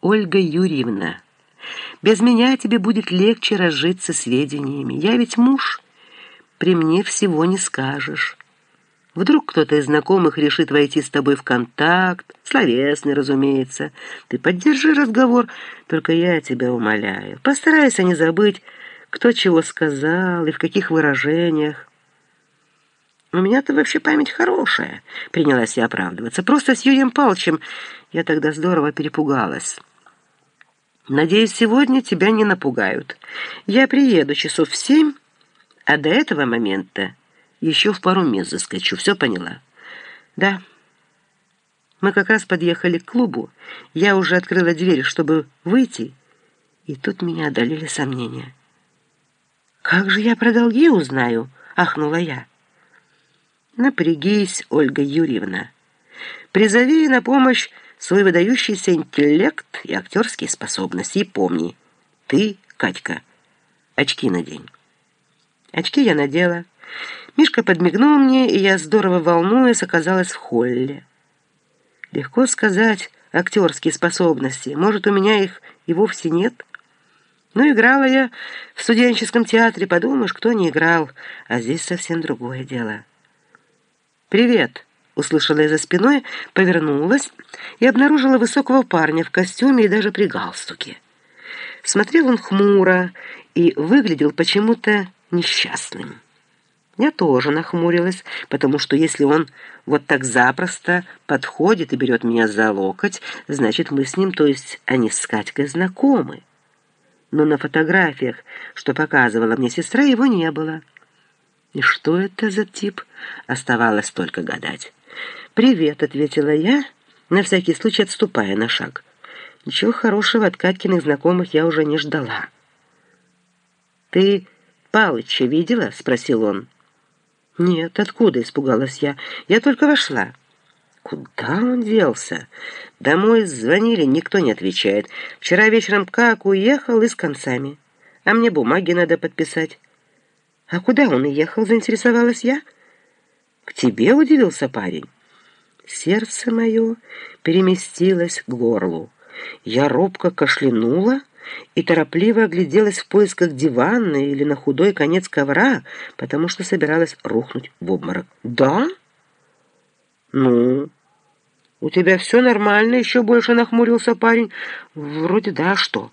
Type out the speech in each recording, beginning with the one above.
Ольга Юрьевна, без меня тебе будет легче разжиться сведениями. Я ведь муж, при мне всего не скажешь. Вдруг кто-то из знакомых решит войти с тобой в контакт, словесный, разумеется. Ты поддержи разговор, только я тебя умоляю. Постарайся не забыть, кто чего сказал и в каких выражениях. «У меня-то вообще память хорошая», — принялась я оправдываться. «Просто с Юрием Павловичем я тогда здорово перепугалась». «Надеюсь, сегодня тебя не напугают. Я приеду часов в семь, а до этого момента еще в пару мест заскочу. Все поняла?» «Да». Мы как раз подъехали к клубу. Я уже открыла дверь, чтобы выйти, и тут меня одолели сомнения. «Как же я про долги узнаю?» — ахнула я. Напрягись, Ольга Юрьевна. Призови на помощь свой выдающийся интеллект и актерские способности. И помни, ты, Катька, очки надень. Очки я надела. Мишка подмигнул мне, и я, здорово волнуясь, оказалась в холле. Легко сказать, актерские способности. Может, у меня их и вовсе нет? Ну, играла я в студенческом театре, подумаешь, кто не играл. А здесь совсем другое дело. «Привет!» — услышала я за спиной, повернулась и обнаружила высокого парня в костюме и даже при галстуке. Смотрел он хмуро и выглядел почему-то несчастным. Я тоже нахмурилась, потому что если он вот так запросто подходит и берет меня за локоть, значит, мы с ним, то есть они с Катькой, знакомы. Но на фотографиях, что показывала мне сестра, его не было. И что это за тип? Оставалось только гадать. «Привет», — ответила я, на всякий случай отступая на шаг. Ничего хорошего от Катькиных знакомых я уже не ждала. «Ты Палыча видела?» — спросил он. «Нет, откуда?» — испугалась я. «Я только вошла». «Куда он делся?» «Домой звонили, никто не отвечает. Вчера вечером как уехал и с концами. А мне бумаги надо подписать». «А куда он ехал?» — заинтересовалась я. «К тебе?» — удивился парень. Сердце мое переместилось к горлу. Я робко кашлянула и торопливо огляделась в поисках дивана или на худой конец ковра, потому что собиралась рухнуть в обморок. «Да? Ну, у тебя все нормально?» — еще больше нахмурился парень. «Вроде да, что?»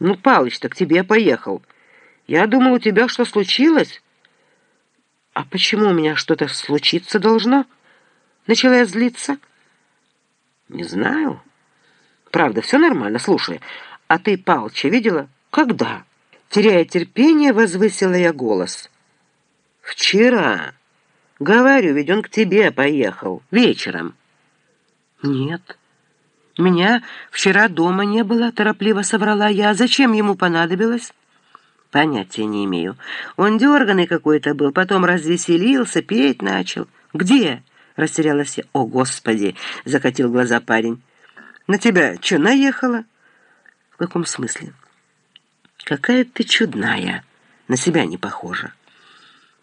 «Ну, Палыч-то к тебе поехал». Я думал, у тебя что случилось? А почему у меня что-то случиться должно? Начала я злиться. Не знаю. Правда, все нормально. Слушай, а ты Палча видела? Когда? Теряя терпение, возвысила я голос. Вчера. Говорю, ведь он к тебе поехал. Вечером. Нет. Меня вчера дома не было, торопливо соврала я. Зачем ему понадобилось? Понятия не имею. Он дерганый какой-то был, потом развеселился, петь начал. Где? Растерялась я. О, Господи! Закатил глаза парень. На тебя что, наехала? В каком смысле? Какая ты чудная. На себя не похожа.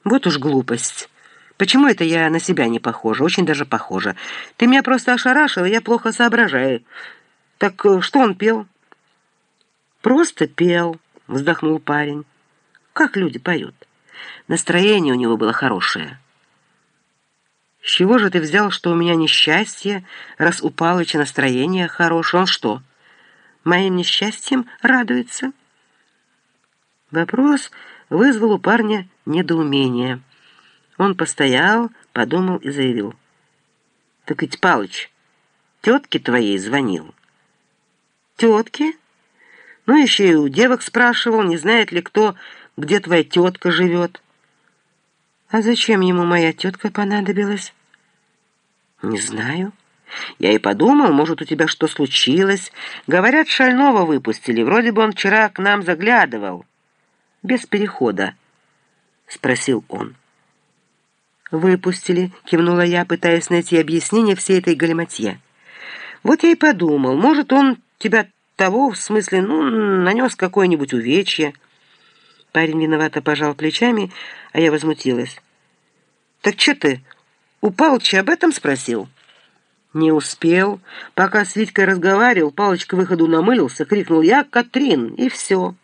Вот уж глупость. Почему это я на себя не похожа? Очень даже похожа. Ты меня просто ошарашила, я плохо соображаю. Так э, что он пел? Просто пел вздохнул парень. Как люди поют? Настроение у него было хорошее. С чего же ты взял, что у меня несчастье, раз у Палыча настроение хорошее? Он что, моим несчастьем радуется? Вопрос вызвал у парня недоумение. Он постоял, подумал и заявил. «Так ведь Палыч тетке твоей звонил». «Тетке?» Ну, еще и у девок спрашивал, не знает ли кто, где твоя тетка живет. А зачем ему моя тетка понадобилась? Не знаю. Я и подумал, может, у тебя что случилось. Говорят, шального выпустили. Вроде бы он вчера к нам заглядывал. Без перехода, спросил он. «Выпустили», — кивнула я, пытаясь найти объяснение всей этой галиматье. «Вот я и подумал, может, он тебя того, в смысле, ну, нанес какое-нибудь увечье. Парень виновато пожал плечами, а я возмутилась. «Так что ты, у Палыча об этом спросил?» Не успел. Пока с Витькой разговаривал, Палочка выходу намылился, крикнул «Я Катрин!» и все.